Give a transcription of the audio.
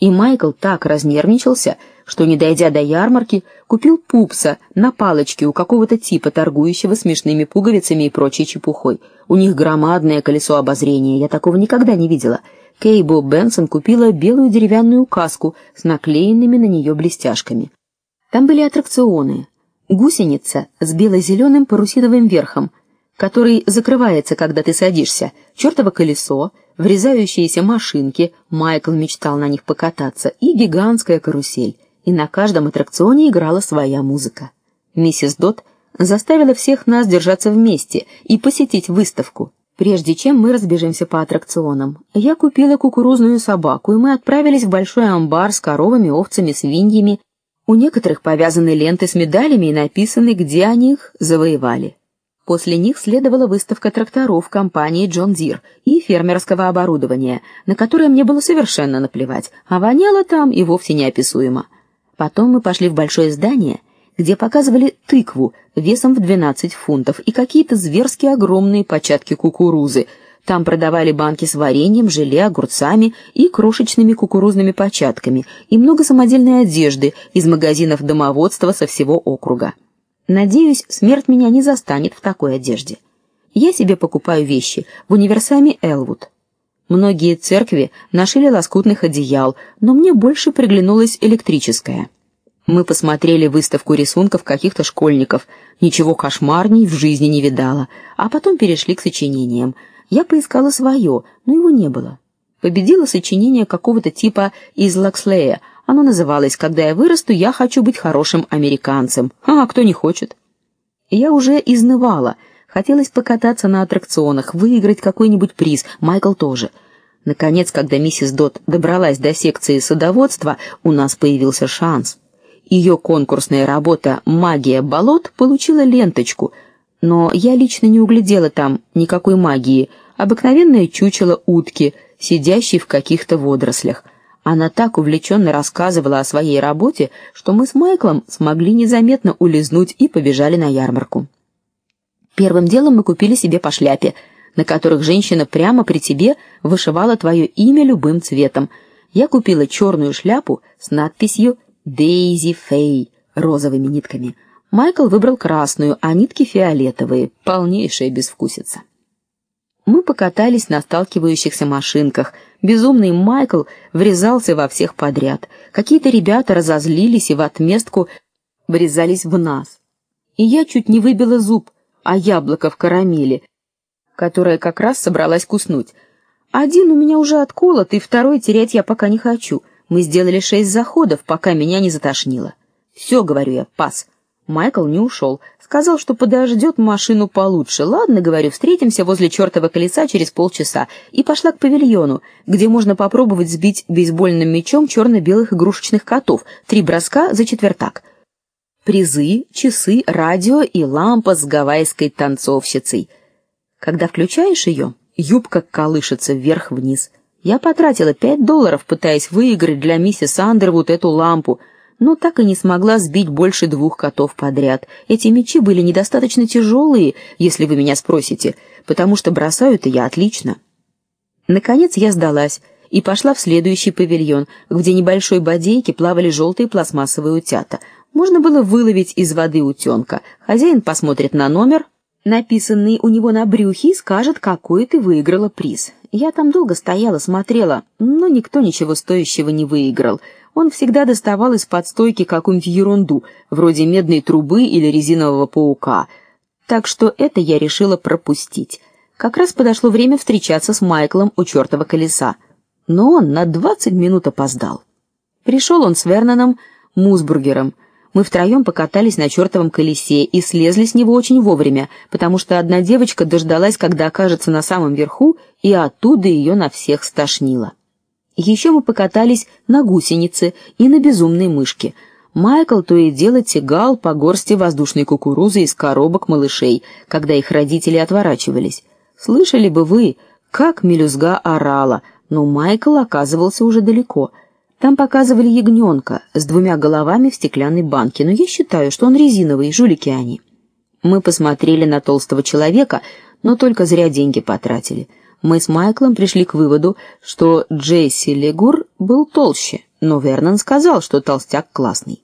и Майкл так разнервничался, что не дойдя до ярмарки, купил пупса на палочке у какого-то типа торгующего смешными пуговицами и прочей чепухой. У них громадное колесо обозрения, я такого никогда не видела. Кейбо Бенсон купила белую деревянную каску с наклеенными на нее блестяшками. Там были аттракционы. Гусеница с бело-зеленым парусиновым верхом, который закрывается, когда ты садишься, чертово колесо, врезающиеся машинки, Майкл мечтал на них покататься, и гигантская карусель. И на каждом аттракционе играла своя музыка. Миссис Дот заставила всех нас держаться вместе и посетить выставку. Прежде чем мы разбежимся по аттракционам, я купила кукурузную собаку, и мы отправились в большой амбар с коровами, овцами, свиньями. У некоторых повязаны ленты с медалями и написаны, где они их завоевали. После них следовала выставка тракторов компании John Deere и фермерского оборудования, на которое мне было совершенно наплевать, а воняло там и вовсе неописуемо. Потом мы пошли в большое здание, где показывали тыкву весом в 12 фунтов и какие-то зверски огромные початки кукурузы. Там продавали банки с вареньем, желе, огурцами и крошечными кукурузными початками, и много самодельной одежды из магазинов домоводства со всего округа. Надеюсь, смерть меня не застанет в такой одежде. Я себе покупаю вещи в универсаме Элвуд. Многие церкви нашили лоскутных одеял, но мне больше приглянулось электрическое. Мы посмотрели выставку рисунков каких-то школьников. Ничего кошмарней в жизни не видала, а потом перешли к сочинениям. Я поискала свое, но его не было. Победило сочинение какого-то типа из Лакслея оно называлось «Когда я вырасту, я хочу быть хорошим американцем». А кто не хочет? Я уже изнывала, хотелось покататься на аттракционах, выиграть какой-нибудь приз, Майкл тоже. Наконец, когда миссис Дот добралась до секции садоводства, у нас появился шанс. Ее конкурсная работа Магия болот получила ленточку, но я лично не углядела там никакой магии, обыкновенное чучело утки, сидящей в каких-то водорослях. Она так увлеченно рассказывала о своей работе, что мы с Майклом смогли незаметно улизнуть и побежали на ярмарку. Первым делом мы купили себе по шляпе, на которых женщина прямо при тебе вышивала твое имя любым цветом. Я купила черную шляпу с надписью Дейзи Фей розовыми нитками. Майкл выбрал красную, а нитки фиолетовые. Полнейшая безвкусица. Мы покатались на сталкивающихся машинках. Безумный Майкл врезался во всех подряд. Какие-то ребята разозлились и в отместку врезались в нас. И я чуть не выбила зуб, а яблоко в карамели, которая как раз собралась куснуть. Один у меня уже отколот, и второй терять я пока не хочу. Мы сделали шесть заходов, пока меня не затошнило. Все, говорю я, пас. Майкл не ушел. Сказал, что подождет машину получше. Ладно, говорю, встретимся возле чертова колеса через полчаса. И пошла к павильону, где можно попробовать сбить бейсбольным мячом черно-белых игрушечных котов. Три броска за четвертак. Призы, часы, радио и лампа с гавайской танцовщицей. Когда включаешь ее, юбка колышется вверх-вниз. Я потратила пять долларов, пытаясь выиграть для миссис Андервуд эту лампу — но так и не смогла сбить больше двух котов подряд. Эти мячи были недостаточно тяжелые, если вы меня спросите, потому что бросаю-то я отлично. Наконец я сдалась и пошла в следующий павильон, где небольшой бодейке плавали желтые пластмассовые утята. Можно было выловить из воды утенка. Хозяин посмотрит на номер, написанный у него на брюхе, и скажет, какой ты выиграла приз. Я там долго стояла, смотрела, но никто ничего стоящего не выиграл он всегда доставал из-под стойки какую-нибудь ерунду, вроде медной трубы или резинового паука. Так что это я решила пропустить. Как раз подошло время встречаться с Майклом у чертова колеса. Но он на двадцать минут опоздал. Пришел он с Верноном Мусбургером. Мы втроем покатались на чертовом колесе и слезли с него очень вовремя, потому что одна девочка дождалась, когда окажется на самом верху, и оттуда ее на всех стошнило. Еще мы покатались на гусенице и на безумной мышке. Майкл то и дело тягал по горсти воздушной кукурузы из коробок малышей, когда их родители отворачивались. Слышали бы вы, как мелюзга орала, но Майкл оказывался уже далеко. Там показывали ягненка с двумя головами в стеклянной банке, но я считаю, что он резиновый, жулики они. Мы посмотрели на толстого человека, но только зря деньги потратили мы с Майклом пришли к выводу, что Джесси Легур был толще, но Вернон сказал, что толстяк классный.